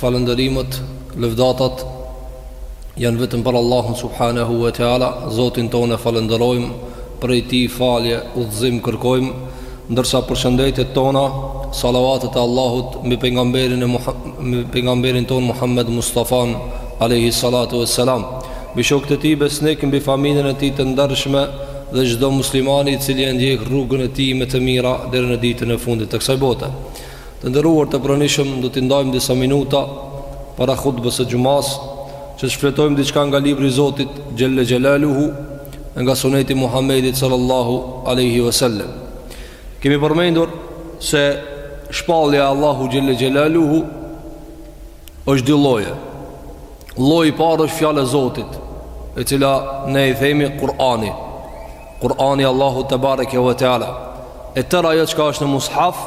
Falëndërimët, lëvdatat janë vetëm për Allahun subhanahu wa taala, Zotin tonë e falënderojmë, prej tij falje, udhëzim kërkojmë, ndërsa përshëndetjet tona, salavatet e Allahut mbi pejgamberin e mbi pejgamberin tonë Muhammed Mustafa alayhi salatu wassalam. Mbi shokët e tij besnikë, mbi familjen e tij të ndershme dhe çdo musliman i cili e ndjek rrugën e tij me të mira deri në ditën e fundit të kësaj bote. Të nderuar të pranishëm do t'i ndajmë disa minuta para hutbës së xhumasë që shfletojmë diçka nga libri i Zotit Xhelle Xhelaluhu e nga suneti i Muhamedit sallallahu alaihi wasallam. Kemi përmendur se shpallja e Allahut Xhelle Xhelaluhu është dy lloje. Lloji i parë është fjala e Zotit, e cila ne i themi Kur'ani. Kur'ani Allahut tebareke ve teala e tëra ajo çka është në mushaf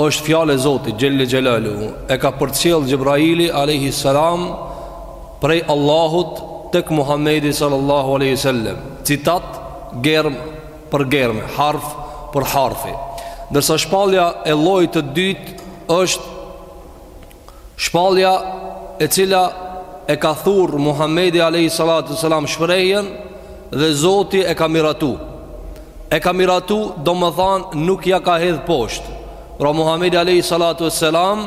është fjalë e Zotit xhelle xhelaluhu e ka përcjell Xhebraili alayhi salam prej Allahut tek Muhamedi sallallahu alaihi wasallam citat germë për germë harf për harfi ndërsa shpallja e llojit të dytë është Shpallja e cila e ka thurë Muhammedi Alehi Salatu Selam shprehjen dhe Zoti e ka miratu. E ka miratu domethanë nuk ja ka hedh poshtë. Pra Muhammedi Alehi Salatu Selam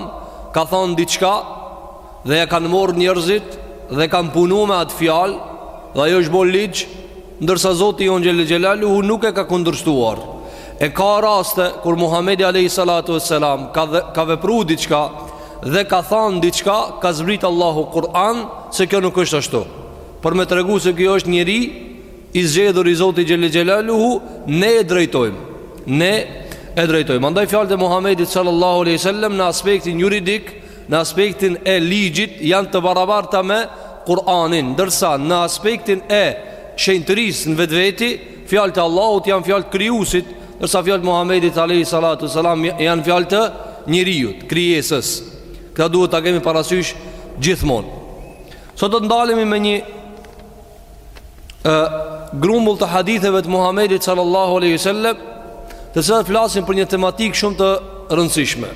ka thonë diçka dhe e kanë marrë njerëzit dhe kanë punu me atë fjalë dhe ajo është bo ligj Ndërsa Zoti jonë Xhelle Xhelaluhu nuk e ka kundërshtuar. E ka raste kur Muhamedi alayhi salatu vesselam ka dhe, ka vepruar diçka dhe ka thënë diçka, ka zbrit Allahu Kur'an se kjo nuk është ashtu. Për me tregu se ky është njeri i zgjedhur i Zotit Xhelle Xhelaluhu, ne e drejtojmë. Ne e drejtojmë. Andaj fjalët e Muhamedit sallallahu alaihi wasallam në aspektin juridik Në aspektin e ligjit janë të barabarta me Kur'anin, ndërsa në aspektin e shenjtërisë në vetveti, fjalët e Allahut janë fjalë të krijuesit, ndërsa fjalët e Muhamedit alayhi salatu wasalam janë fjalë të njeriut, krijesës. Këtë duhet ta kemi parasysh gjithmonë. Sot do të ndalemi me një ë grumbull të haditheve të Muhamedit sallallahu alaihi wasallam, të cilat flasin për një tematikë shumë të rëndësishme.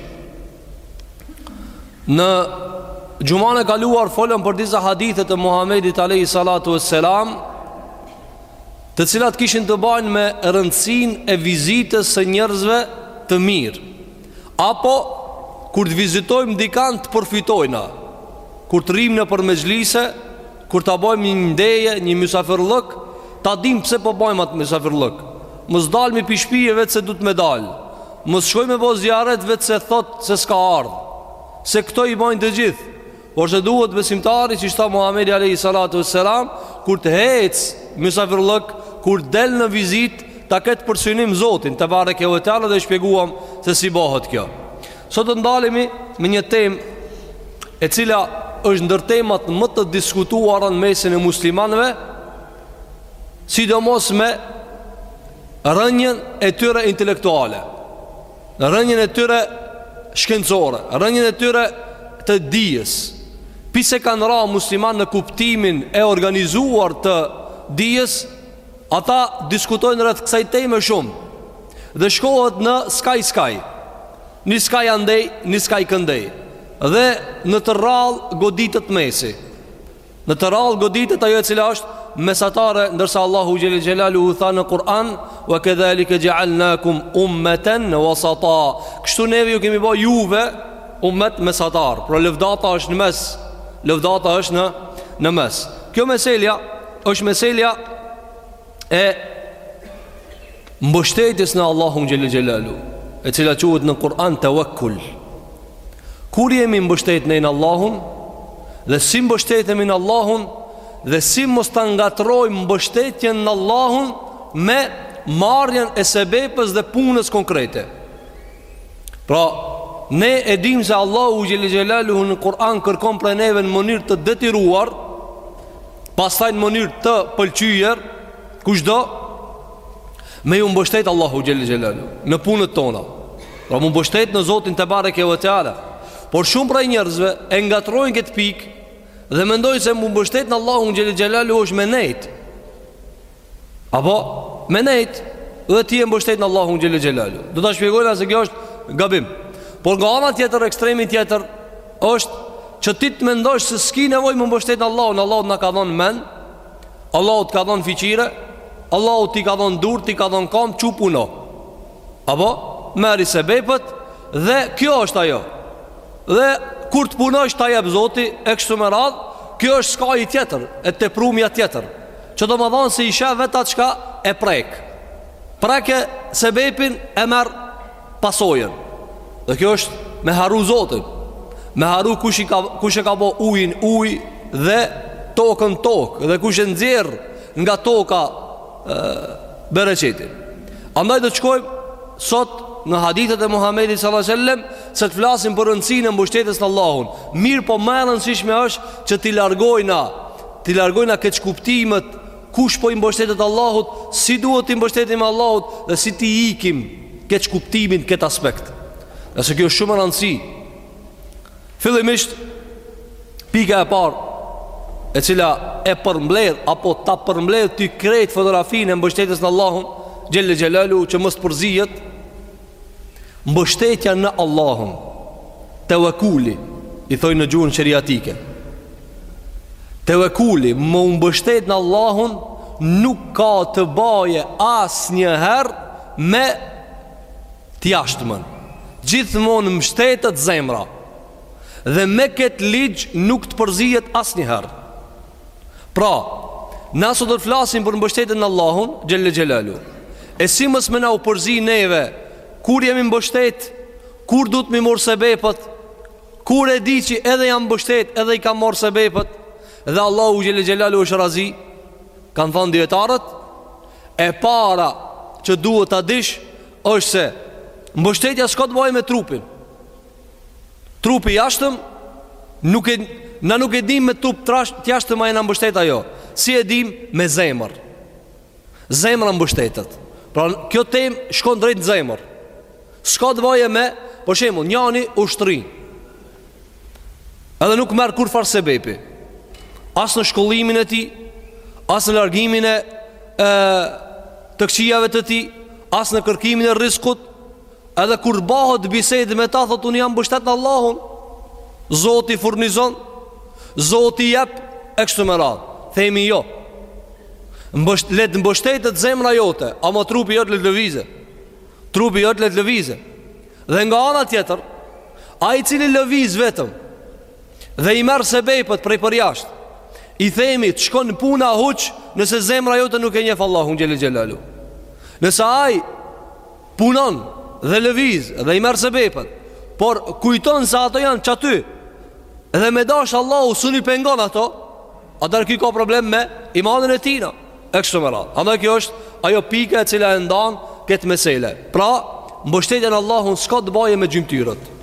Në xhumanë e kaluar folëm për disa hadithe të Muhammedit Alehi Salatu e Selam Të cilat kishin të bajnë me rëndësinë e vizitës së njerëzve të mirë Apo kur të vizitojmë dikan të përfitojna Kur të rrimë nëpër mexhlise Kur të bajmë një ndeje, një mysafirllëk Ta dimë pse po bajmë atë mysafirllëk Mos dalmi pi shpije vetë se duhet me dalë Mos shkoj me bo zijaret vetë se thot se s'ka ardhë Se këto i bojnë të gjithë Porse duhet besimtari siç tha Muhammedi alejhi salatu ves selam Kur të hec, misafirllëk, kur del në vizitë Ta ketë për synim Zotin tebareke ve teala dhe shpjeguam se si bohet kjo Sot do të ndalemi me një temë e cila është ndër temat më të diskutuara në mesin e muslimanëve sidomos me rënien e tyre intelektuale, rënien e tyre shkencore, rënien e tyre të dijes. Prej se kanë ra muslimanët në kuptimin e organizuar të dijes, ata diskutojnë rreth kësaj teme shumë, dhe shkohet në skaj skaj, një skaj andej, një skaj këndej, dhe në të rrallë goditet mesi. Në të rrallë goditet ajo e cila është mesatare ndërsa Allahu xhel-le xhelaluhu tha në Kur'an wa kadhalika ja'alnakum ummatan wasata. Kështu neve ju kemi ba juve ummet mesatar. Pra lëvdata është në mes. Lëvdata është në në mes. Kjo meselja është meselja e mbështetjes në Allahun xhel-le xhelaluhu, e cila quhet në Kur'an tawakkul. Kur jemi mbështet në Allahun dhe si mbështetemi në Allahun dhe si mos ta ngatërrojmë mbështetjen në Allahun me marrjen e sebepeve dhe punës konkrete. Pra, ne e dimë se Allahu xhel-le xhelaluhu në Kur'an kërkon prej neve në mënyrë të detyruar, pastaj në mënyrë të pëlqyer, kush do, me iu mbështet Allahut xhel-le xhelaluhu në punët tona. Pra, m'u mbështet në Zotin tebareke ve teala. Por shumë prej njerëzve e ngatërrojnë këtë pikë dhe mendojnë se m'u mbështet në Allahun xhel-le xhelaluhu është me nejt. Apo me nejt dhe ti je mbështet në Allahun xhel-le xhelaluhu. Do ta shpjegojna se kjo është gabim. Por nga ana tjetër, ekstremi tjetër, është që ti të mendosh se s'ki nevojë m'u mbështet në Allahun. Allahu t'ka dhonë mend, Allahu t'ka dhonë fiqir, Allahu t'i ka dhonë durt, t'i ka dhonë kamt, çu puno. Apo, merri sebepet, dhe kjo është ajo. Dhe kur të punosh ta jep Zoti e kështu me radhë, kjo është skaji tjetër, e teprumja tjetër. Që domethonë se i shef veç atë çka e prek Prek e sebepin e merr pasojen Dhe kjo është me harru Zotin Me harru kush, ka, kush e ka bo ujin ujë Dhe tokën tokë Dhe kush e nxjerr nga toka e, bereqetin Andaj do shkojmë sot në hadithet e Muhammedit s.a.s. Se të flasim për rëndësinë e mbështetjes në Allahun Mirëpo ma e rëndësishme është që t'i largojna T'i largojna keqkuptimet kush po i mbështetet Allahut, si duhet t'i mbështetemi Allahut dhe si t'i ikim keqkuptimit në këtë aspekt. Ngase kjo është shumë me rëndësi. Fillimisht pika e parë e cila e përmbledh apo ta përmbledh ty krejt fotografinë e mbështetjes në Allahun xhelle xhelaluhu që mos të përzihet mbështetja në Allahun tevekuli i thojnë në gjuhën sheriatike Tevekuli me u mbështet në Allahun nuk ka të baje asnjëherë me të jashtmen. Gjithmonë mbështetet zemra dhe me këtë ligj nuk të përzihet asnjëherë. Pra, na sot do flasim për mbështetjen në Allahun, xhelle xhelaluhu, e si mos me na u përzi neve, kur jemi mbështet, kur duhet m'i marrë sebepet, Kur e di që edhe jam mbështet edhe i kam marrë sebepet Dhe Allahu xhelle xhelaluhu është razi Kanë thanë dijetarët E para që duhet ta dish është se Mbështetja s'ka të bajë me trupin Trupi i jashtëm Nuk e Na nuk e dimë me trup të jashtëm a jena mbështet a jo Si e dimë me zemër Zemra mbështetet Pra kjo temë shkon drejt në zemër S'ka të baje me, për shembull, njani u shtri Edhe nuk merr kurrfarë sebepi As në shkollimin e tij As në largimin e, e të këqijave të tij As në kërkimin e rrizkut Edhe kur bahet bisedë me ta Thotë unë jam mbështet në Allahun Zoti furnizon Zoti jep E kështu me radhë Themi jo Mbësht, Le të mbështetet zemra jote Ama trupi jot le të lëvizë Trupi jot le të lëvizë. Dhe nga ana tjetër, ai i cili lëviz vetëm dhe i merr sebepet prej përjashtë, i themi të shkon puna huq nëse zemra jote nuk e njef Allahun xhelle xhelaluhu. Nëse ai punon dhe lëviz dhe i merr sebepet, por kujton se ato janë qaty. Edhe me dash Allahu s'un i pengon ato, atëherë ky ka problem me imanin e tijna. E kështu me radhë. Andaj kjo është ajo pika e cila e ndan këtë mesele. Pra, mbështetja në Allahun s'ka të baje me gjymtyrët.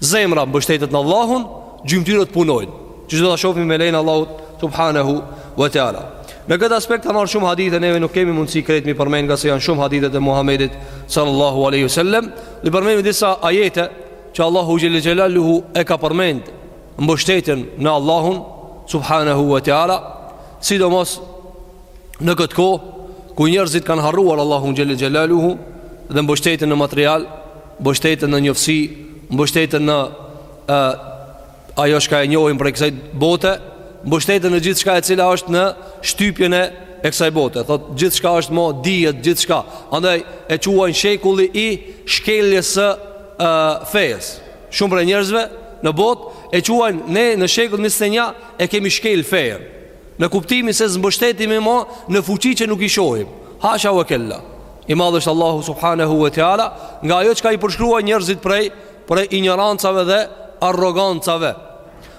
Zemra mbështetet në Allahun, gjymtyrët punojnë. Që do ta shohim me lejen e Allahut subhanahu wa taala. Në këtë aspekt kanë ardh shumë hadithe, neve nuk kemi mundësi krejt m'i përmend ngase janë shumë hadithet e Muhamedit sallallahu alaihi wasallam. Dhe i përmendëm disa ajete që Allahu xhelle xhelaluhu e ka përmend mbështetjen në Allahun subhanahu wa taala, sidomos në këtë kohë ku njerëzit kanë harruar Allahun xhelle xhelaluhu dhe mbështeten në material, mbështeten në njoftësi, mbështeten në ë ajo çka e njohin prej kësaj bote, mbështeten në gjithçka e cila është në shtypjen e e kësaj bote. Thot gjithçka është mo dijet gjithçka. Andaj e quajnë shekulli i shkeljes së fesë. Shumë prej njerëzve në botë e quajnë ne në shekullin 21 e kemi shkel fejen. Në kuptimin se s'mbështetemi më në fuqi që nuk i shohim. Hasha wa kella. I madh është Allahu subhanahu wa taala nga ajo çka i përshkruajnë njerëzit prej prej injorancave dhe arrogancave.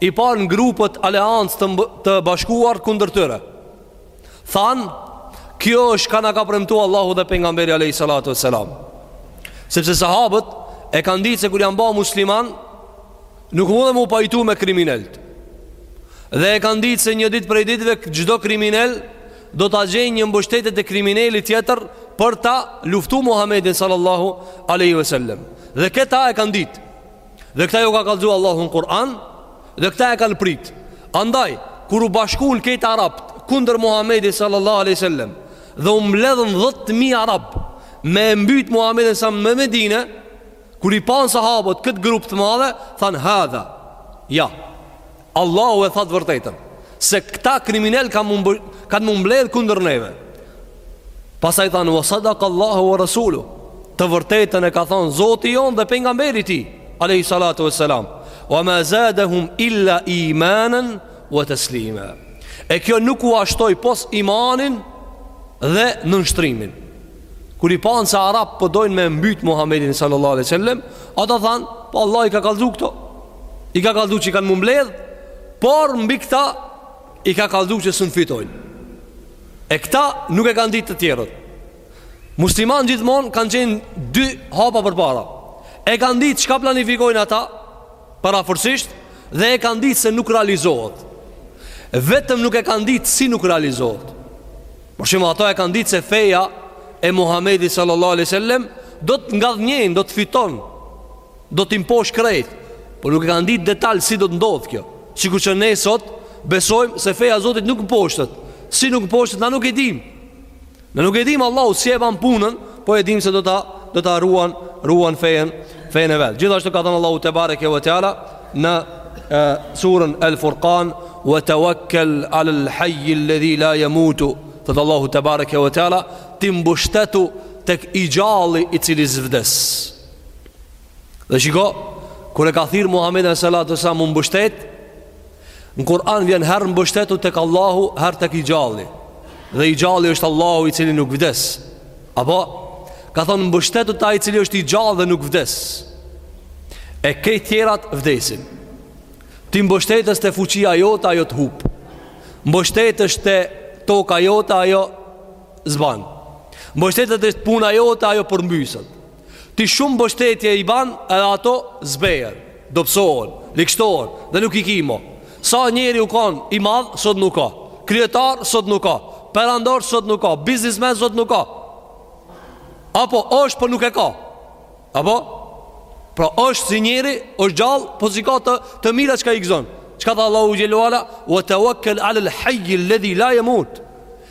I panë grupet aleancë të, të bashkuar kundër tyre. Thanë, kjo është çka na ka premtu Allahu dhe pejgamberi a.s. Sepse sahabët e kanë ditë se kur janë ba musliman, nuk munden m'u pajtu me kriminelt. Dhe e kanë ditë se një ditë prej ditëve çdo kriminel do të gjejë një mbështetje e kriminelit tjetër për ta luftu Muhammedin sallallahu a.s. Dhe këta e kanë ditë. Dhe këta ju ka kallzu Allahu në Kur'an Dhe këta e kanë prit Andaj, kur u bashkun krejt arabt Kundër Muhammedit sallallahu aleyhi sallem Dhe u mbledhën dhetë mijë arab Me e mbyt Muhammedin sa në Medine Kur i panë sahabët këtë grup të madh Thanë hadha Ja Allahu e tha të vërtetën se këta kriminel kanë m'u mbledh kundër neve. Pastaj thanë wa sadaqa Allahu wa rasulu. Të vërtetën e ka thënë Zoti jon dhe pejgamberi i tij, alayhi salatu wassalam. Wa ma zadahum illa imanan wa taslima. E kjo nuk ua shtoi pos imanin dhe nënshtrimin. Kur i panë se arabt po dojnë me mbytë Muhammedin sallallahu alaihi sallam, ata thanë, po Allah i ka kallzu këto, I ka kallzu që kanë m'u mbledh Por mbi këta I ka kallzu që s'un fitojnë E këta nuk e kanë ditë të tjerët Muslimant gjithmonë kanë qenë dy hapa përpara E kanë ditë çka planifikojnë ata Parafërsisht Dhe e kanë ditë se nuk realizohet Vetëm nuk e kanë ditë si nuk realizohet Por shumë ata e kanë ditë se feja E Muhamedit sallallahu alaihi wasallam do të ngadhënjejë, do të fiton Do t'i mposht krejt, por nuk e kanë ditë detal si do të ndodhë kjo. Sikur që ne sot besojmë se feja e Zotit nuk mposhtet. Si nuk mposhtet, na nuk e dimë. Na nuk e dimë Allahu si e ban punën, po e dimë se do ta do ta ruan ruan fejen fejen e vet. Gjithashtu ka thënë Allahu te bareke ve teala në e, surën El Furqan wa tawakkal ala al hayy alladhi la yamutu. Thot Allahu te bareke ve teala ti mbushtetu tek i gjalli i cili s'vdes. Dhe shiko, kur e ka thirr Muhamedi alejhi salatu wasallam mu mbështet, në Kur'an vjen herë mbështetu tek Allahu, herë tek i gjalli. Dhe i gjalli është Allahu i cili nuk vdes. Apo ka thonë mbështetu te ai i cili është i gjallë dhe nuk vdes. E krejt tjerat vdesin. Ti mbështetesh te fuqia jote ajo të hup. Mbështetesh te toka jote ajo s'ban. Mbështetesh te puna jote ajo përmbyset. Ti shumë mbështetje i ban edhe ato zbehen, dobsohen, ligshtohen dhe nuk i ki mo. Sa njeri u kan i madh, sot nuk ka. Kryetar sot nuk ka. Perandor sot nuk ka. Biznesmen sot nuk ka. Apo është po nuk e ka. Apo pra është si njeri, është gjallë, po s'i ka të të mira çka i gëzon. Çka tha Allahu xhel-le ve ala, "Wa tawakkal ala al-hayy alladhi la yamut."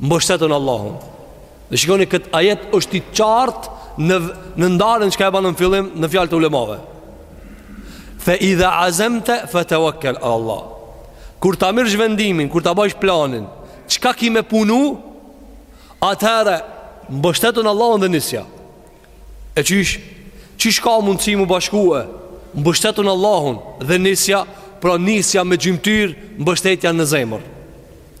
mbështetu në Allahun. Dhe shikoni ky ajet është i qartë në në ndarjen çka e bam në fillim në fjalët e ulemave. Fa idha azamta fatawakkal ala Allah. Kur ta mirrsh vendimin, kur ta bajsh planin, çka ki me punu? Atëherë mbështetu në Allahun dhe nisja. E qysh? Qysh ka mundësi mu bashkue? Mbështetu n'Allahun dhe nisja, pra nisja me gjymtyrë, mbështetja në zemër.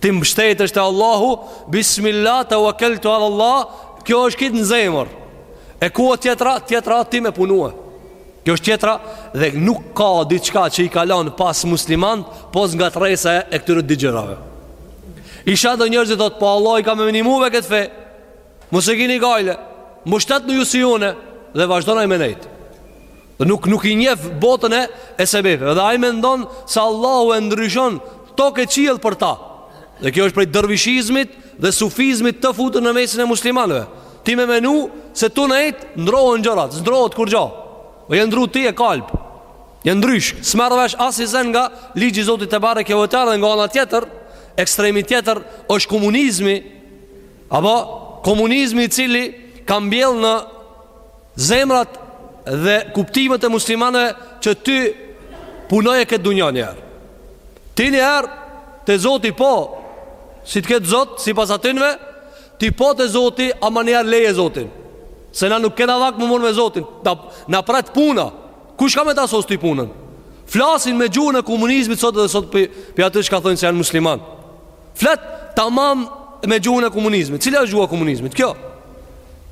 Ti mbështetesh te Allahu, bismillah tawakkaltu ala Allah, kjo është kit në zemër. E ku o tjetra? Tjetra ti me punue. Kjo është tjetra dhe nuk ka diçka që i kalon pas muslimant, pos nga ndarja e këtyre dy gjërave. Disa njerëz thotë, po Allahi ka me i ndihmue kët fe, Mos e kini gajle Mbështetnu ju si une Dhe vazhdon ai me nejt nuk nuk i njef botën e e sebebeve dhe ai mendon se Allahu e ndryshon tokë e qiell për ta. Dhe kjo është prej dervishizmit dhe sufizmit të futur në mesin e muslimanëve. Ti me menu se tu nejt ndrrohen gjërat, s'ndrrohet kurrgjo. O je ndrru ti je kalb. Je ndrysh, s'merr vesh asni sen nga ligji i Zotit tebareke ve teala dhe nga ana tjetër, ekstremi tjetër është komunizmi. Apo komunizmi i cili ka mbjell në zemrat dhe kuptimet e muslimanëve që ti punoje këtë dunja një herë. Ti një herë te Zoti po, si të këtë zot, sipas atynve, ti po te Zoti, ama një herë leje zotin. Se na nuk kena vakt me u marr me zotin, na, na pret puna. Kush ka me ta sos ty punën? Flasin me gjuhën e komunizmit sot dhe sot prej atyre çka thojnë se janë muslimanë. Flet tamam me gjuhën e komunizmit. Cila është gjuha e komunizmit? Kjo.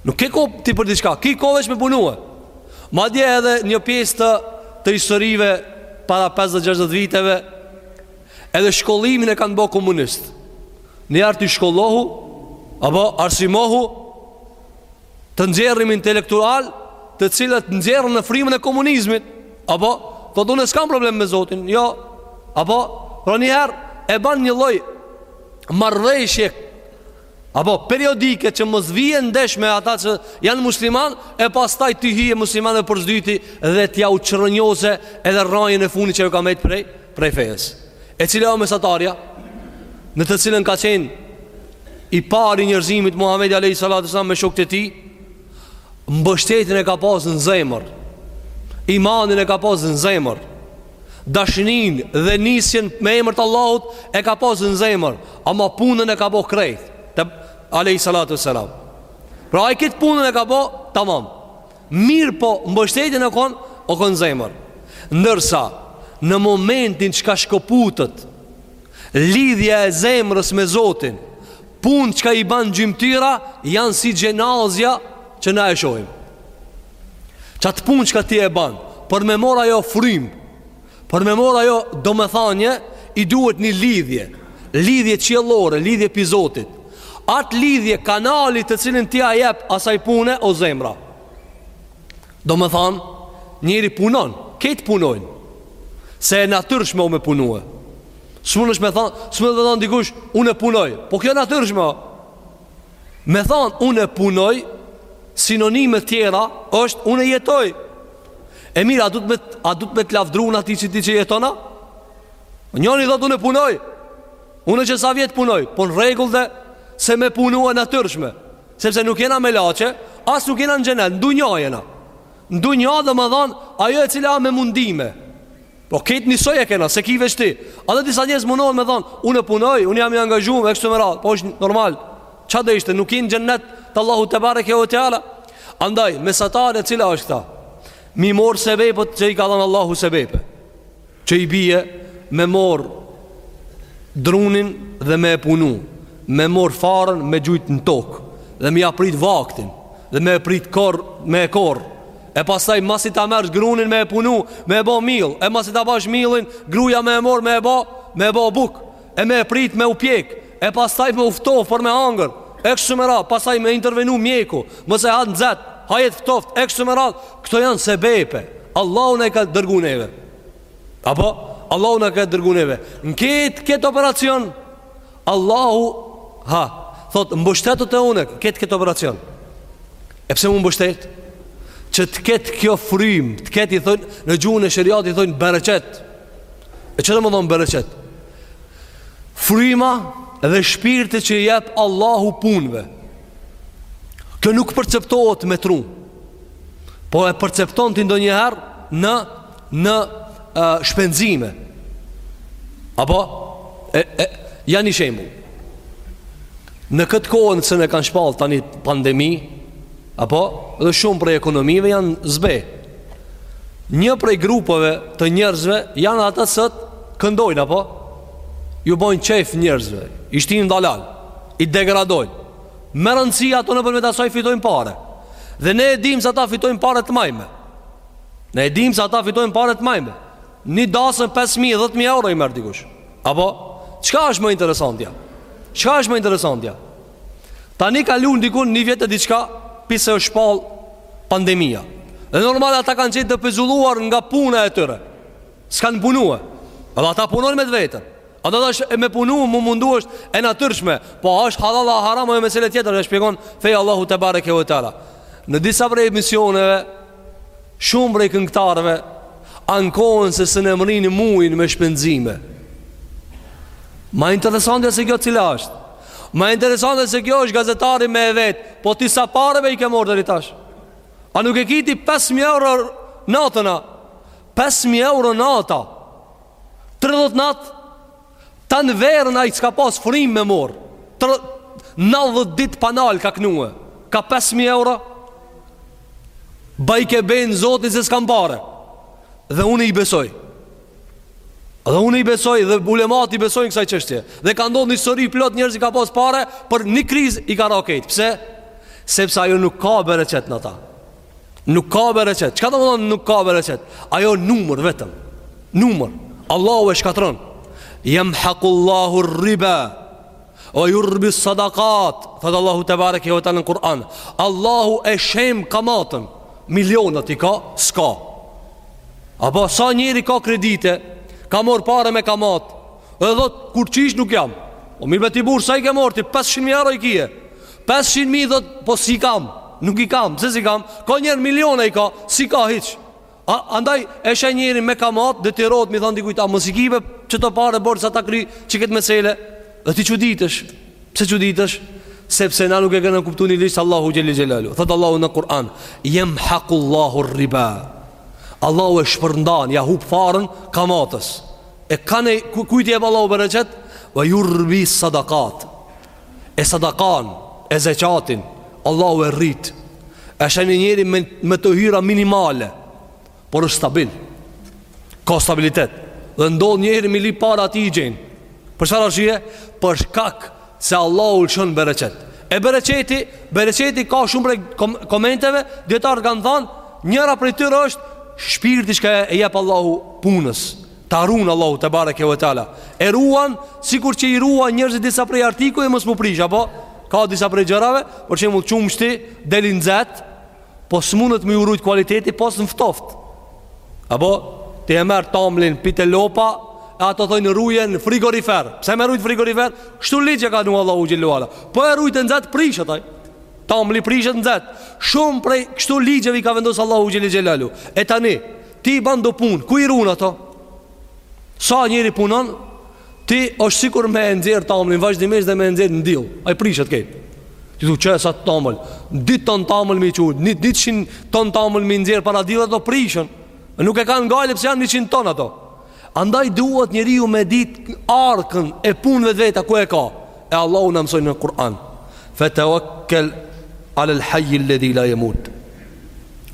Nuk ke kohë ti për diçka, ki kohë veç me punue. Madje edhe një pjesë të të historive para 50-60 viteve edhe shkollimin e kanë bërë komunist. Ne jo ti shkollohu apo arsimohu Të nxjerrim intelektual Të cilët nxjerren në frymën e komunizmit Apo Thotë unë s'kam problem me Zotin Jo Apo Pra njëherë e ban një lloj Marrëveshje Apo periodike që mos vije ndesh me ata që janë musliman E pastaj t'i hyje muslimanëve për s'dyti Dhe t'jau çrrënjose edhe rrajën e funit që ju ka mejtë prej prej fesë. E cila o mesatarja, në të cilën ka qenë i pari i njerëzimit Muhammedi Alejhi Salatu Selam me shokët e tij, mbështetjen e ka pas në zemër, imanin e ka pas në zemër, dashninë dhe nisjen me emër të Allahut e ka pas në zemër, ama punën e ka bo krejt, të Alejhi Salatu Selam. Pra ai këtë punën e ka bo, tamam. Mirëpo, mbështetjen o konë, o konë n'zemër. Ndërsa, në momentin çka shkëputet, lidhja e zemrës me Zotin, punë çka i ban gjymtyra, janë si xhenazja që na e shohim. Qatë punë çka ti e ban, për me morë ajo frymë, Për me morë ajo domethan I duhet një lidhje Lidhje qiellore, lidhje pi Zotit Atë lidhje kanali të cilin t'ja jep asaj pune o zemra Domethan Njeri punon, kejt punojnë Se e natyrshme o me punue S'munësh me than S'mun me than dikush Unë punoj Po kjo natyrshme o Me than unë punoj Sinonime tjera është unë jetoj E mirë, a duhet me, a duhet me të lavdru na ty që ti që jeton a? Njoni thotë unë punoj, unë që sa vjet punoj, po në rregull de se me punu e natyrshme, sepse nuk jena melaqe, as nuk jena në xhenet, n'dunja jena. Dunja domethanë, ajo e cila me mundime, Po kejt njësoj e kena, s'e ki veç ti Andaj disa njerëz mundohen me thonë Unë punoj, unë jam i angazhum, e kështu me radhë Po është normal Ça deshte, nuk je në xhennet Të Allahut tebareke ve teala Andaj, mesatarja cila është këta Me i morë sebepet që i ka dhanë Allahu sebepe Që i bije me morë Drunin dhe me e punu Me morë farën me e gjujtë në tokë Dhe me ja pritë vaktin Dhe me e pritë korë, me e korrë E pastaj masi ta merrsh grunin me e punu, me e bo mill, e masi ta bash millin, gruja me e mor me e bo, me e bo bukë, e me e prit me u pjek, e pastaj me u ftof për me hangër, e kështu me radhë, pastaj me intervenu mjeku, mos e ha të nxehtë, haje t'ftoft, e kështu me radhë, këto janë sebepe, Allahu na i ka dërgu neve, apo, Allahu na e ka dërgu neve, në ketë, ketë operacion, Allahu thot mbështetu te unë ket, ket operacion. E pse m'u mbështet? Që të ket kjo frym, të ket i thon në gjuhën e sheriatit i thon bereqet. E çfarë domethon bereqet? Fryma dhe shpirti që i jep Allahu punëve. Kjo nuk perceptohet me tru. Po e percepton ti ndonjëherë në në uh, shpenzime. Apo e, e, ja një shembull. Në këtë kohën që ne kanë shpall tani pandemi, apo dhe shumë prej ekonomive janë zbe. Një prej grupeve të njerëzve janë ata që këndojnë apo ju bojnë çejf njerëzve, i shtin n'dalal, i degradojnë. Me rëndësi ato nëpërmjet asaj fitojnë pare Dhe ne e dimë se ata fitojnë pare të majme Ne e dimë se ata fitojnë pare të majme Një dasëm 5.000, 10.000 euro i merr dikush Apo, çka është më interesantja? Çka është më interesantja? Tani ka kalu dikun një vjet e diçka Prej se është shpall pandemia Dhe normal ata kanë qenë të pezulluar nga puna e tyre S'kanë punue Dhe ata punojnë me të vërtetë Domethanë me punu, m'u mundu është e natyrshme Po a është hallall a haram është mesele tjetër E shpjegon feja e Allahut tebareke ve teala Në disa prej emisioneve Shumë prej këngëtarëve ankohen se s'e mërrijnë mujin me shpenzime. Ma interesante se kjo cila është. Ma interesante se kjo është gazetari me e vet, po ti sa pare bre i ke marrë deri tash. A nuk e ki ti 5.000 euro natën a? 5.000 euro nata. 30 natë Tanë verën ai s'ka pas frym me marr Nëntëdhet dit pa nal ka knue Ka 5.000 euro Bajke be në Zotin se s'kam pare Dhe unë i besoj Dhe unë i besoj Dhe ulemat i besojnë kësaj çështje Dhe ka ndodh në histori plot njerëzi ka pas pare Por një kriz i ka ra krejt Pse? Sepse ajo nuk ka bereqet në ta Nuk ka bereqet Çka domethonë nuk ka bereqet Ajo numër vetëm Numër Allahu e shkatërron Jemhakullahu rriba Ue jurbi sadakat Thotë Allahu tebareke ve teala në Kur'an Allahu e shemb kamatën Milionët i ka S'ka Apo sa njeri ka kredite Ka marr pare me kamat Dhe thot, kurgjë nuk jam O mirë be ti burr, sa i ke marr ti, 500 mijë euro i kije 500 mijë dhe po s'i kam Nuk i kam, se s'i kam Ka njeri milione i ka, s'i ka hiq a, Andaj e sheh njerin me kamat Dhe tu i thonë dikujt A mos i ki ve çiket pare bre sa ta kry Qikëtë mesele Dhe ti çuditesh Pse çuditesh Sepse na nuk e kem kuptu një lisë Allahu xhele xhelaluhu Thotë Allahu në Kur'an Jemhakullahu rriba Allahu e shpërndan Ia hup farën kamatës E kanë kujt i jep Allahu bereqet? Wa yurbi sadaqat. E sadaqan, e zakatin, Allahu e rrit. Është një njeri me, me të hyra minimale, por është stabil. Ka stabilitet. Dhe ndodh njëri me li para atij i gjen. Për çfarë arsye? Për shkak Se Allahu lëshon bereqet. E bereqeti, bereqeti ka shumë prej kom komenteve, dijetarët kanë thanë, njëra prej tyre është shpirti çka e jep Allahu punës, ta ruan Allahu te bareke ve teala. E ruan sikur që i ruan njerëzit disa prej artikujve mos mu prish, apo ka disa prej gjërave, për shembull qumështi del i nxehtë, Po s'munet me iu rujt kualiteti, pos n'ftoft. Apo, ti e merr tamlin, pi te lopa, e ato thojnë ruje në frigorifer. Pse me rujt n'frigorifer? Kshtu ligje ka vnu Allahu xhele ve ala. Po e rujte nxet, prishet aj. Tamli prishet nxet. Shumë prej, kështu ligjeve i ka vendos Allahu xhele xhelaluhu. E tani, ti i ban do punë, ku i run ato? Sa njeri punon, Ti është sikur me e nxjerr tamlin vazhdimisht dhe me e nxjerr në dill Ai prishet kej Ti thu qe sa tamël Dhjet ton tamël me i çu Njiqind ton tamël me i nxjerr para dillit Ato prishen E nuk e kanë ngal pse janë njëqind ton ato Andaj duhet njeriu me dit Arkën e punve të veta ku e ka E Allahu na mësoi në Kur'an Fetevekkel alel hajjil ledhi la jemut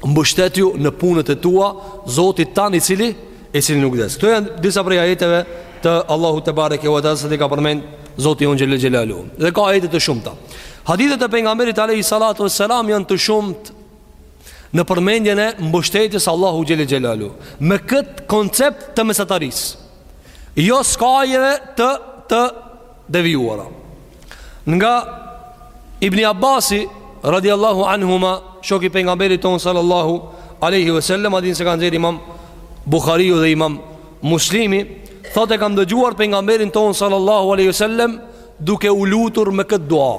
Mbështetju në punët e tua Zotit tand i cili i cili nuk vdes. Këto janë disa prej ajeteve të Allahu te bareke ve teala se çka ka përmend Zoti jonë xhele xhelaluhu. Dhe ka ajete të shumta. Hadithet e pejgamberit alayhi salatu wassalam janë të shumtë në përmendjen e mbështetjes Allahu xhele xhelaluhu me kët koncept të mesatarisë. Jo skajeve të të devijuara. Nga Ibn Abbasi radiallahu anhuma, shok i pejgamberit tonë sallallahu alaihi wasallam, hadith që e ka nxjerr Imam Buhariu dhe Imam Muslimi, thotë e kam dëgjuar pejgamberin tonë sallallahu alaihi wasallam duke u lutur me këtë dua.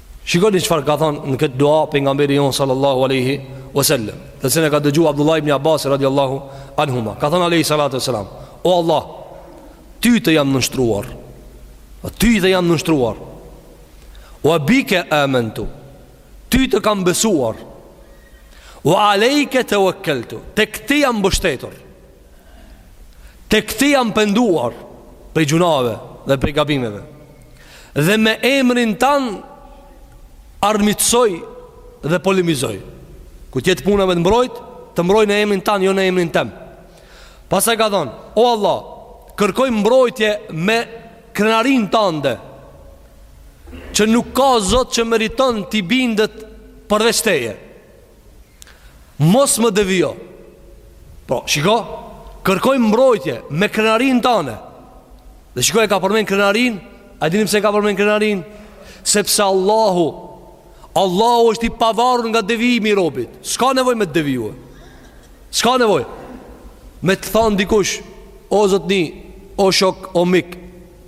Shikoni çfarë ka thënë në këtë dua pejgamberi jonë sallallahu alaihi wasallam, të cilën e ka dëgjuar Abdullah ibn Abbas radiallahu anhuma. Ka thënë alaihi salatu wasalam, "O Allah, ty të jam nënshtruar. Ty të jam nënshtruar. Wa bika amantu. Ty të kam besuar. Wa alayka tawakkaltu. Tek ti jam mbështetur." Tek ti jam penduar Prej gjynaheve dhe prej gabimeve Dhe me emrin tand Armiqësoj dhe polemizoj Kur të jetë puna për të mbrojt Të mbroj në emrin tand jo në emrin tem Pastaj ka thonë O Allah Kërkoj mbrojtje me krenarinë tande Që nuk ka zot që meriton t'i bindet përveç teje Mos më devijo. Po, shiko, kërkoj mbrojtje me krenarinë tande. Dhe shiko e ka përmend krenarinë, a e dini pse e ka përmend krenarinë? Sepse Allahu, Allahu është i pavarur nga devijimi i robit. S'ka nevojë me të devijue. S'ka nevojë. Me të thanë dikush, o zotni, o shok, o mik,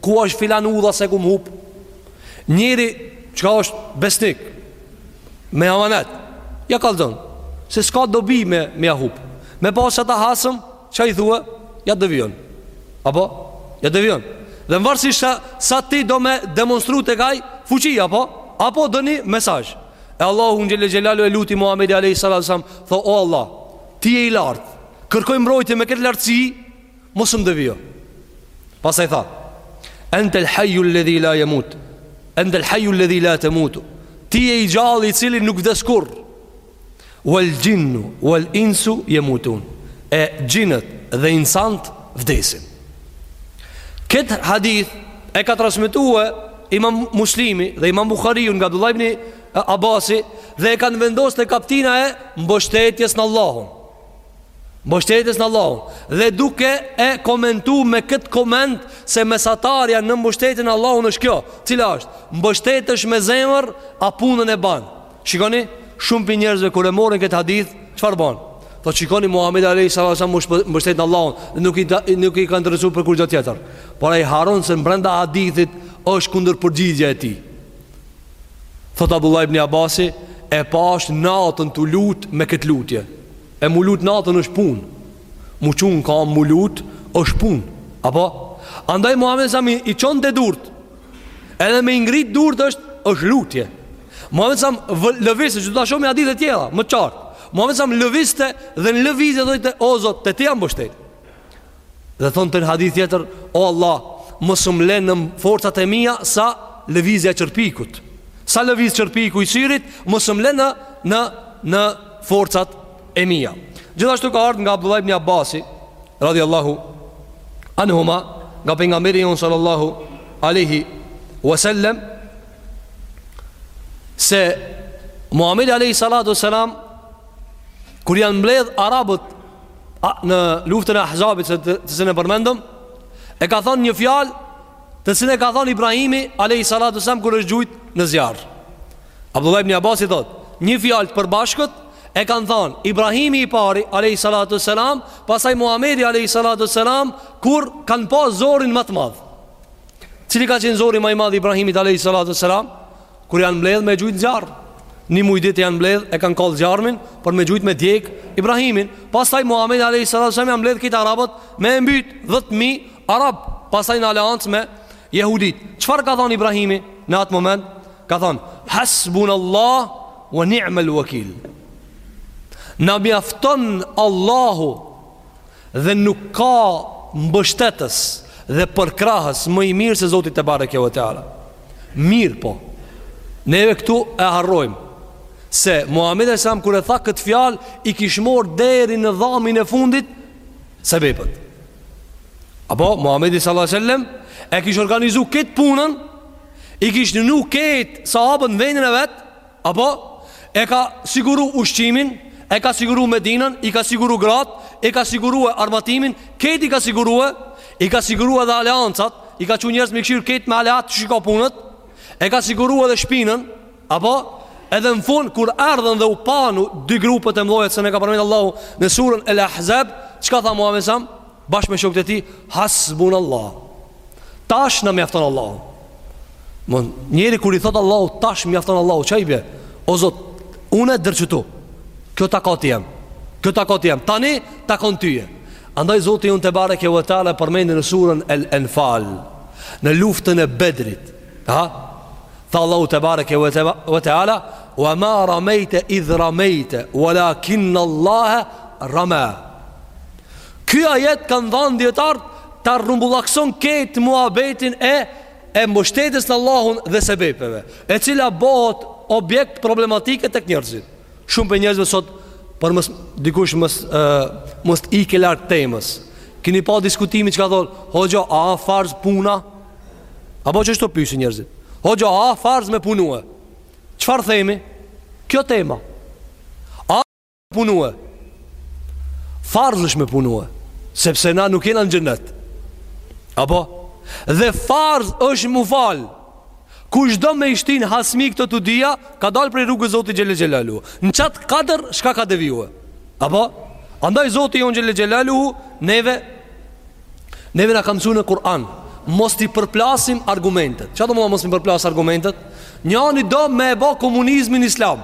Ku është filan udha se kam hup Njeri çka është besnik Me amanet Ja kallzon Se s'ka dobi me, me ja hup Me pas ata hasëm Ça i thue Ja devijon Apo Ja devijon Dhe mvarësisht Sa ti do me demonstru tek ai Fuqi apo Apo do një mesazh E Allahun xhele xhelaluhu e luti Muhammedi a.s. Tha o Allah Ti je i lartë Kërkoj mbrojtje me këtë lartësi Mos më devijo. Pastaj tha: Ente el hayy alladhi la yamut. Ente el hayy alladhi la tamut. Ti je i gjalli i cili nuk vdes kurr. Wal jinnu wal insu yamutun. E xhinët dhe insanët vdesin. Këtë hadith e ka transmetue Imam Muslimi dhe Imam Buhariu nga Abdullah ibn Abbasi dhe e kanë vendosur te kaptina e mbështetjes në Allahun. Mbështetjes në Allahun Dhe duke e komentu me këtë koment Se mesatarja në mbështetjen në Allahun është kjo Cila është Mbështetesh me zemër A punën e ban Shikoni Shumë prej njerëzve kur e morën këtë hadith Çfarë ban Thotë shikoni Muhammedi alejhi selam është mbështet në Allahun Dhe nuk i, nuk i ka interesu për kurrgjë tjetër Por ai harron se brenda hadithit është kundërpërgjigjja e tij Thotë Abdullah ibn Abasi E pashë natën tu u lut me këtë lutje E m'u lut natën është punë M'u çu n'kamb m'u lut është punë Apo Andaj Muhammed a.s. i çonte durt Edhe me i ngrit durt është është lutje Muhammed a.s. lëvizte Që ka shumë hadithe tjera Më qartë Muhammed a.s. lëvizte Dhe në lëvizje thojte O zot te ti jam mbështet Dhe thonte në hadith tjetër O Allah, mos më le në forcat e mija Sa lëvizja e qërpikut Sa lëviz qërpiku i syrit Mos më le në, në, në forcat e mija Gjithashtu ka ardhë nga Abdullah ibn Abasi Radhi Allahu Anhuma Nga pejgamberi jonë sallallahu Alehi Vesellem Se Muhammed Alehi Salatu Selam Kur janë mbledh Arabët a, në luftën e Ahzabit se të, të cilën e përmendëm, e ka thanë një fjalë të cilën e ka thanë Ibrahimi Alehi Salatu Selam kur është gjujt në zjarr. Abdullah ibn Abbasi thotë, një fjalë të përbashkët e kanë thanë Ibrahimi i pari Alehi Salatu Selam, pastaj Muhamedi Alehi Salatu Selam, kur kanë pas zorin ma të madh. Cili ka qenë zori ma i madh Ibrahimit alayhi salatu selam? Kur janë mbledh me e gjujt zjarm Një muj ditë janë mbledh e kanë kallë zjarmin Por me gjujt me djek Ibrahimin Pastaj Muhammedin a.s. janë mbledh krejt arabët Me e mbyt dhetë mijë arabë Pastaj në aleancë me jehuditë Çfarë ka thonë Ibrahimi në atë moment Ka thonë Hasbun Allah Wa ni'mel wakil Na mjafton Allahu dhe nuk ka mbështetës dhe përkrahës më i mirë se Zotit tebareke ve teala. Mirë po, neve këtu e harrojmë, se Muhammedi a.s. kur e tha këtë fjalë, i kish marrë deri në dhëmbin e fundit, sebepet. Apo, Muhammedi salallahu alejhi ve sellem, e kish organizu këtë punën, i kish vnu krejt sahabët në vendin e vet, Apo e ka siguru ushqimin, e ka siguru Medinën, i ka siguru gratë, e ka siguru armatimin, krejt i ka siguru e, i ka siguru edhe aleancat, i ka çu njerëz me kshyrë krejt me aleat qysh i ka punët, e ka siguru edhe shpinën, apo edhe në fund, kur erdhën dhe u panë dy grupet e mdhojat, siç e ka përmend Allahu në suren El Ahzab, çka tha Muhammedi a.s.? Bashkë me shokët e tij, hasbunallah. Tash na mjafton Allahu. Njeri kur i thot Allahu tash mjafton Allahu, ça i bje. O Zot, unë deri qëtu. Kjo takati jem. Kjo takati jem. Tani takon Ty. Andaj Zoti ynë tebareke ve teala përmend në suren El Enfal, në luftën e Bedrit. Ha? Tha Allahu tebareke ve teala, "Wa ma ramaita idh ramaita, walakin Allah rama." Ky ajet kanë thanë dijetarët Ta rrumbullakson krejt muhabetin e E mbështetjes në Allahun dhe sebepeve E cila bohet objekt problematike tek njerëzit Shumë prej njerëzve sot Por mos, dikush mos, e, mos ikë larg temës Keni pa diskutimi që ka thonë Hoxha, a a farz puna? A po çështë tu pysë njerëzit Hoxha, a a farz me punue? Çfarë themi? Kjo tema Punue. Farz është me punue. Sepse na nuk jena në xhennet. Apo? Dhe farz është me u falë. Kush do me i shti në hasmëri këto të dyja, ka dalë prej rrugës së Zotit xhele xhelaluhu. Në qat kadër, çka ka devijue. Apo? Andaj Zoti jonë xhele xhelaluhu, neve, neve na ka msu në Kur'an. Mos t'i përplasim argumentet. Çka domethanë mos t'i përplasim argumentet? Njani do me e bo komunizmin islam.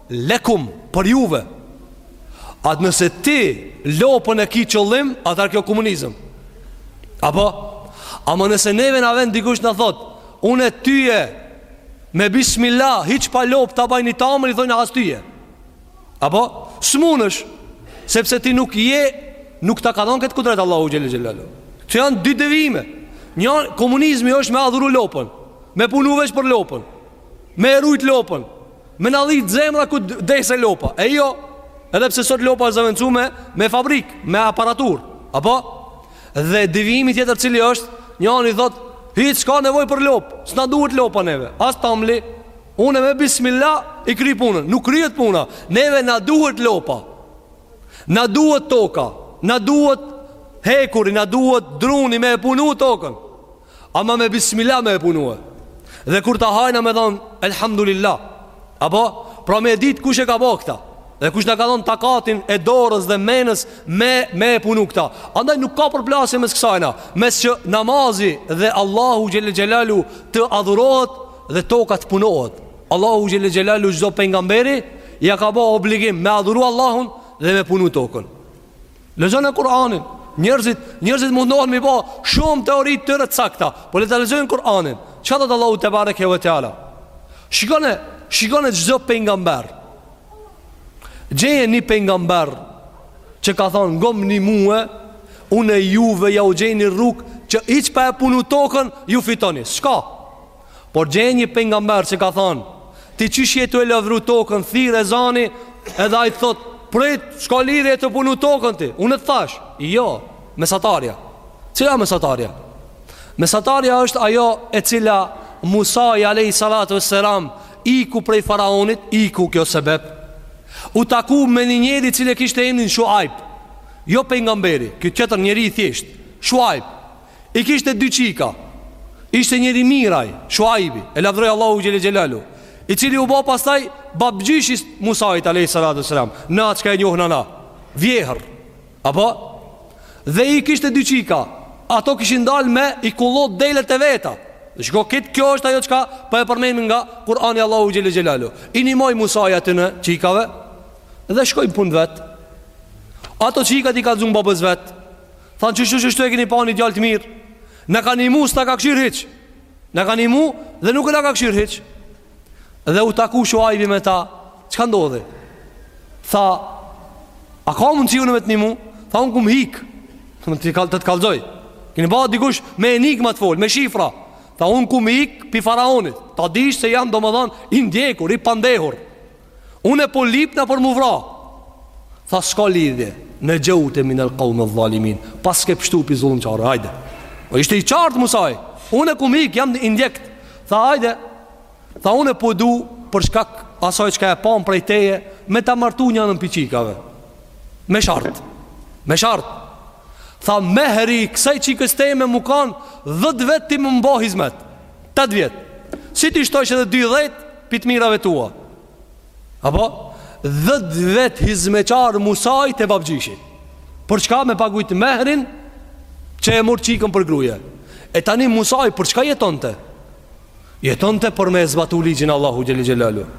Lekum, për juve. Atë nëse ti lopën e ki qëllim, atëherë kjo komunizëm. Apo, ama nëse neve na vjen dikush na thot, unë e tyje, me bismillah, hiç pa lopë ta baj një tamël, i thojnë as tyje. Apo, s'munesh, sepse ti nuk je, nuk ta ka dhon këtë kudret Allahu xhele xhelalu. Të janë dy devijime. Një komunizmi është me adhuru lopën, me punu veç për lopën, me e rujt lopën, Me na lidh zemra kur dese lopa. E jo, edhe pse sot lopa është zavendsu me me fabrik, me aparatur. Apo dhe devijimi tjetër cili është, njani i thot, hiç s'ka nevojë për lop, s'na duhet lopa neve. As tamli, unë me bismillah i kryj punën, nuk kryhet puna. Neve na duhet lopa. Na duhet toka, na duhet hekuri, na duhet druni me e punu tokën. Ama me bismillah me e punue Dhe kur ta hajna me thonë Elhamdulillah Apo Pra me e ditë kush e ka bo këta Dhe kush na ka dhonë takatin e dorës dhe menës Me, me e punu këta Andaj nuk ka përplasje mes kësajna Mes që namazi dhe Allahu xhele xhelalu të adhurohet Dhe toka të punohet Allahu xhele xhelalu çdo pengamberi ia ka bo obligim me adhuru Allahun Dhe me punu tokën Lexone Kur'anin Njerëzit, njerëzit mundohen mi ba Shumë teori të tyre t'sakta Po le ta lexojnë Kur'anin Çka thot Allahu tebareke ve teala Shikone, shikone çdo pengamber Gjeje një pengamber Që ka thonë ngomni mue Une juve jau gjej ni rrug Që hiç pa e punu tokën Ju fitoni Çka? Por gjeje një pengamber që ka thonë Ti qysh je tu e lavru tokën Thirr ezani Edhe ai të thot Prit, çka lidhje të punu tokën ti Unë të thash Jo, mesatarja Cila mesatarja? Mesatarja është ajo e cila Musai alejhi salatu ve selam Iku prej faraonit Iku kjo sebep U taku me një njeri cili e kishte emnin Shuaib Jo pengamberi Ky tjetër njeri i thjesht Shuaib I kishte dy çika. Ishte njeri i mirë ai, Shuaibi, e lavdroi Allahu xhel xhelalu, i cili u bë pastaj babgjyshi i Musait alejhi salatu ve selam. Na çka e njohna na, vjehërr. Apo dhe i kishte dy çika. Ato kishin dalë me i kullot delet e veta. Dhe shiko këtë kjo është ajo çka po e përmendim nga Kur'ani Allahu xhel xhelalu. I nimoi Musai atyne çikave dhe shkoi n'punë t'vet. Ato çikat i kallzun babës vet. Thanë qështu qështu e kimi pa një djalë të mirë Na ka nimu s'na ka kshyr hiç Na ka nimu dhe nuk na ka kshyr hiç Dhe u taku Shuaibi me ta Çka ndodhi? Tha A kam mundsi unë me të nimu? Tha unë kum hik Të të, të, të të kallzoj Kini pa dikush me enigma të fol, me shifra Tha unë kum hik pi faraonit Ta dish se jam domethanë i ndjekur, i pandehur Une po lypna për mu vra Tha s'ka lidhje Nexheute minel kaumi dhalimin Paske pshtu pi zullumqarëve Hajde Po ishte i qartë Musai Une kumi jam në indjekt Tha hajde Tha une po du Për shkak asaj çka e pam prej teje Me ta martu njanën pi çikave Me shart Me shart Tha mehri kësaj çikës teme me m'u kan Tetë vjet ti me m'ba hizmet 8 vjet. Si ti shtosh edhe 2 vjet pi t'mirave tua. Apo 10 vjet hizmetçar Musai te babgjyshi. Për çka me pagujt mehrin që e mur çikën për gruje. E tani Musai për çka jetonte? Jetonte për me zbatu ligjin e Allahut xhele xhelaluhu.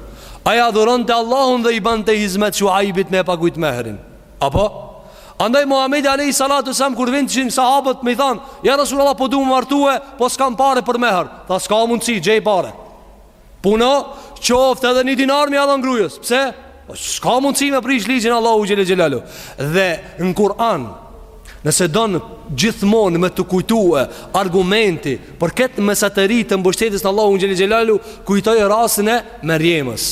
Ai adhuronte Allahun dhe i bante hizmet Shuajbit me pagujt mehrin. Apo? Andaj Muhamedi alejhi salatu selam kur vijshin sahabët me i than, ja Rasulullah po du m'u martue, po s'kam pare për mehr. Tha s'ka mundsi, gjej pare. Puno, qoftë edhe një dinar me ia dhan grujes. Pse? Po s'ka mundsi me prish ligjin e Allahut xhele xhelaluhu. Dhe në Kur'an, nëse don gjithmonë me të kujtue argumenti për këtë mesateri të mbështetjes në Allahun xhele xhelaluhu, kujtoje rastin e Merjemës.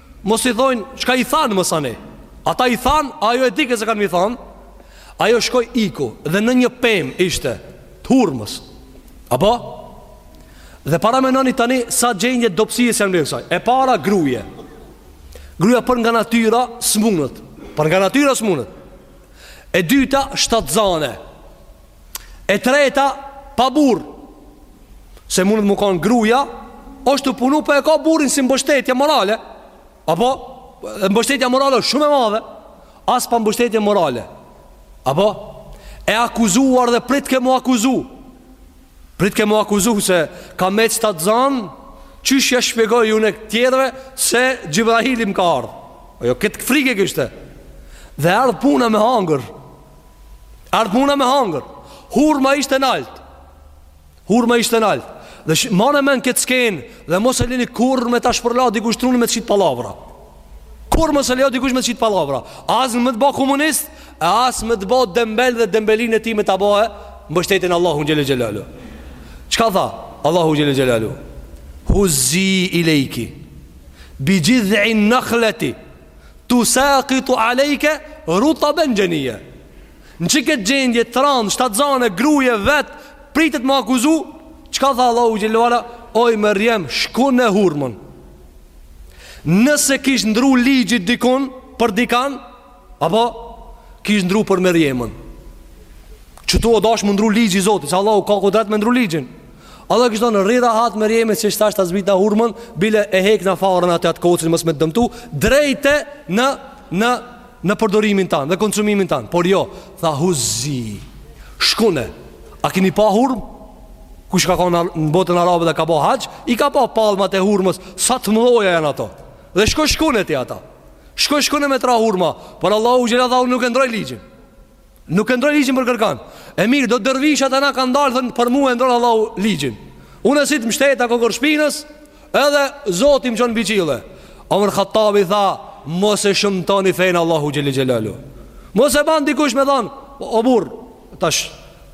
Mos t'i thojnë çka i thanë mësanej. Ata i thanë, ajo e dike se kanë me i thanë. Ajo shkoi iku dhe nën një pemë ishte t'hurmës. Apo? Dhe paramenoni tani sa gjendje dobësie i janë mbledhë kësaj. E para gruje. Gruja për nga natyra s'munet. Për nga natyra s'munet. E dyta shtatzane. E treta, pa burrë Se munet me kanë gruja është tu punu po e ka burrin si mbështetje morale Apo mbështetja morale është shumë e madhe As pa mbështetje morale Apo e akuzuar dhe pritke mu akuzu Pritke mu akuzu se ka mbet shtatzanë Qysh ja shpjegoj unë tjerëve se Xhibraili m'ka ardhë Ajo këtë frikë kishte Dhe erdh puna me hangër Erdh puna me hangër Hurma ishte nalt Hurma ishte nalt Dhe sh... mane n'men këtë skenë Dhe mos e lini kurrë me ta shpërla Dikush trunin me të qitë pallavra Kurrë mos e lini dikush me të qitë pallavra As me të ba komunist E as me të ba dembel dhe dembelinë e tij me ta ba e Mbështetje n'Allahun xhele xhelaluhu Çka tha Allahu xhele xhelaluhu Huzzi ilejki Bi xhidhi nnahleti Tusakit alejki rutaben xhenijje Në që këtë gjendje të randë, shtatzane, gruje, vetë, pritet m'u akuzu Çka tha Allahu xhele ue ala, oj Merjem, shkune hurmën Nëse kish ndru ligji dikun, për dikan Apo, kish ndru për Merjemën Qëtu o dasht m'u ndru ligji i Zotit, se Allahu ka kudret me ndru ligjin Allahu kish thënë rri rahat Merjeme se tash ta zbrit na hurmën, bile e hek na farën atë atë kocën mos me dëmtu, drejte në në në përdorimin tan, dhe konsumimin tan. Por jo, tha huzi. Shkune. A keni pa hurm? Kush ka kanë në botën arabe dhe ka ba haxh, i ka pa palmat e hurmës, sa të mëdha janë ato. Dhe shko shkune ti ata. Shko shkune me t'ra hurma, por Allahu xhele tha unë nuk e ndroj ligjin. Nuk e ndroj ligjin për kërkan E mirë, do dervishë te na kanë dalë Thonë për mu e ndron Allahu ligjin Unë e si të mshteta kokërr shpinës Edhe Zoti m'çon bichile Omer Khattabi tha Mos e shëmtoni fenë e Allahut xhele xhelaluhu Mos e ban dikush me than O bur Tash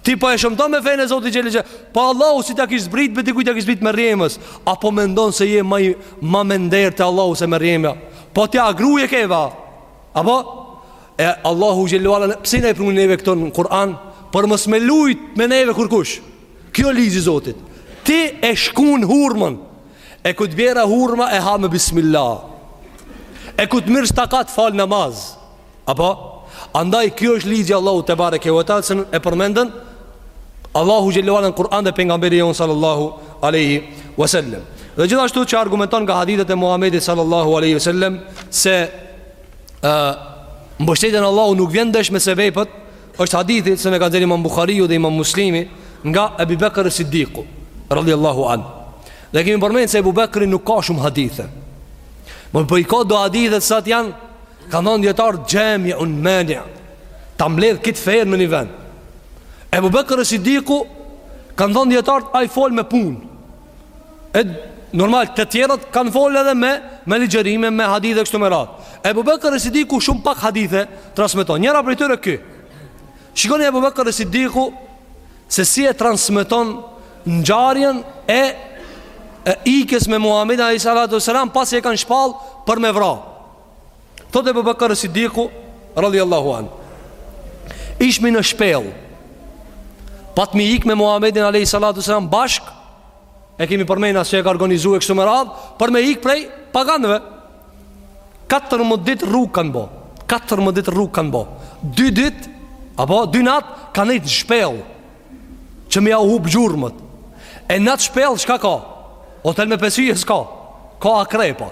Ti po e shëmton fenë e Zotit xhele xhelaluhu Po Allahu si ta kish zbrit Be dikuj t'ia kish zbrit Merjemes Apo mendon se je ma, ma me nder te Allahu se Merjemja Po ti agruje keva Apo E Allahu xhele ve ala pse na i pruni neve këto në Kur'an për mos me lujt me neve kurkush. Kjo ligj i Zotit. Ti e shkun hurmën. E kur të bjer hurma e ha me bismillah. E kur të mirrsh takat fal namaz. Apo? Andaj kjo është ligji i Allahut tebareke ve teala e përmendën Allahu xhele ve ala në Kur'an dhe pejgamberi jon sallallahu alaihi wasallam. Dhe gjithashtu çka argumenton nga hadithet e Muhamedit sallallahu alaihi wasallam se Ë mbështetja në Allahun nuk vjen ndesh me sebepet, është hadithi se ne ka dhënë Imam Buhariu dhe Imam Muslimi nga Abu Bakr as-Siddiq radhiyallahu an. Dhe kemi përmendur se Abu Bakri nuk ka shumë hadithe. Më po i ka do hadithe sa të janë kanë thonë dijetart xhamiun mani. Ta mbledh kit fe në një vend. Abu Bakr as-Siddiq kanë thonë dijetart ai fol me punë. E normal të tjerët kanë fol edhe me me ligjërime me hadithe e kështu me radh. Ebu Bakr Siddiku shumë pak hadithe transmeton. Njëra prej tyre ky. Shikoni Abu Bakr Siddiku se si e transmeton ngjarjen e e ikjes me Muhamedin alayhi salatu wasalam pasi e kanë shpall për me vra. Thotë Ebu Bekër e Sidiku, radhiallahu anh, ishmi në shpellë, patmi ik me Muhammedin a.s. bashk, e kemi përmen atë që e ka organizu e kështu me radhë, për me ik prej paganëve. 14 dit rrugë kanë bo, 14 dit rrugë kanë bo, 2 dit, apo 2 natë, kanë nejtë në shpellë, që me jau hup gjurmët, e n'atë shpellë, çka ka? Hotel me pesë yje s'ka, ka akrepa.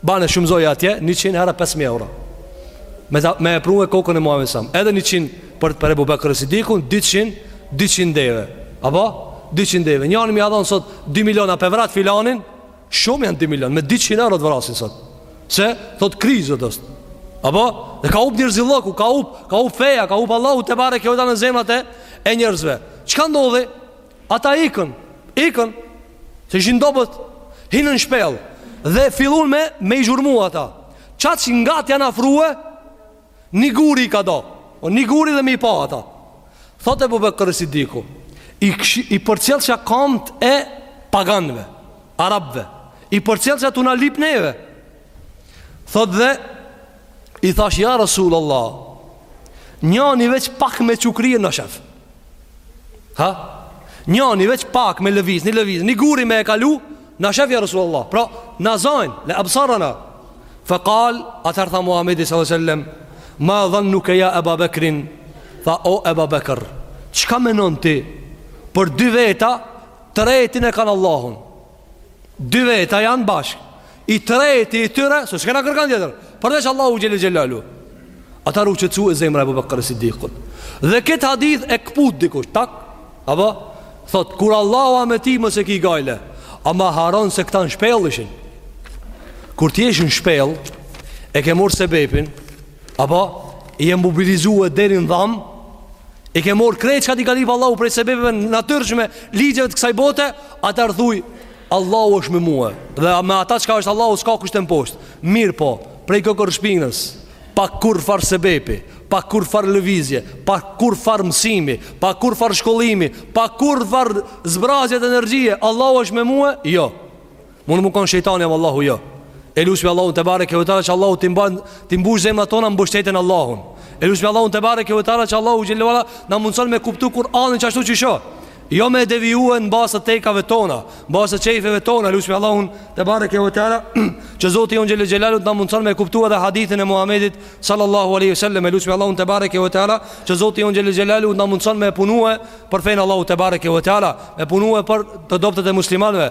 Bane shumëzoje atje, njëqin herë pesë mijë euro. Me, ta, me e pru kokën e Muhammedit a.s. Edhe njëqin për, për Ebu Bekër Sidikun, dyqin, dyqin deve. Apo? Dyqin deve. Njanit me ia dhonë sot, dy miliona për me vra filanin, shumë janë dy milion, me dyqin euro të vrasin sot. Se, thot krizë është. Apo? Dhe ka hup njerzillëku, ka hup, ka hup feja, ka hup Allahu tebareke ve teala në zemrat e, e njerzve. Çka ndodhi? Ata ikën, ikën, se ishin dobët, hinën në shpellë, dhe fillun me, me i gjurmu ata. Qaq ngat janë afrue, një guri i ka da, o një guri dhe me i pa ata. Thotë Ebu Bekër es-Sidiku, i, i përcjellsha kamët e paganve, arabve, i përcjellsha tu na lyp neve. Thotë dhe, I thash ja Rasul Allah Njani veç pak me çu krye na shef Ha? Njani veç pak me lëviz, një lëviz Një guri me e kalu Na shef ja Rasul Allah Pra, na zajnë, le absarana Fe kal, atëher tha Muhammedi s.a.s. Ma dhannuke ja Eba Bekrin Tha o Eba Bekr Çka menon ti Për dy veta Të tretin e kanë Allahun Dy veta janë bashkë I treti i tyre Se s'kena kërkan tjetër Përveç Allahut xhel-le xhelaluhu Atëher u qetësue zemra e Ebu Bekër Sidikut Dhe këtë hadith e këput dikush Tak Apo Thotë kur Allahu a me ty mos e ki gajle Ama harron se këta në shpellë ishin Kur të jesh n'shpellë E ke morr sebepin Apo je mobilizue deri n'dham I ke morr krejt çka t'i ka lyp Allahu prej sebebeve të natyrshme, ligjeve të kësaj bote, atëher thuj, Allahu është me mue, dhe me ata çka është Allahu s'ka kush të mposht. Mirëpo, prej kokërrshpinës, pa kurrfar sebepi, pa kurrfar lëvizje, pa kurrfar mësimi, pa kurrfar shkollimi, pa kurrfar zbrazjet energjie, Allahu është me mue, jo. Mund me konë shejtani ama Allahu jo E lusmi Allahun tebareke ve teala që Allahu të mban Të mbush zemrat tona me mbështetje n' Allahun E lusmi Allahun tebareke ve teala që Allahu xhel-le ve ala Na mundëson me kuptu Kur'anin qashtu qysh ë Jo me devijue në bazë t'tekave tona Në bazë t'qejfeve tona E lusmi Allahun tebareke ve teala Që Zoti jonë xhel-le xhelaluhu t'na mundëson me kuptu edhe hadithin e Muhammedit Sallallahu aleyhi sallam E lusmi Allahun tebareke ve teala Që Zoti jonë xhel-le xhelaluhu t'na mundëson me punue Për fenë e Allahut tebareke ve teala Me punue për të dobtët e muslimanve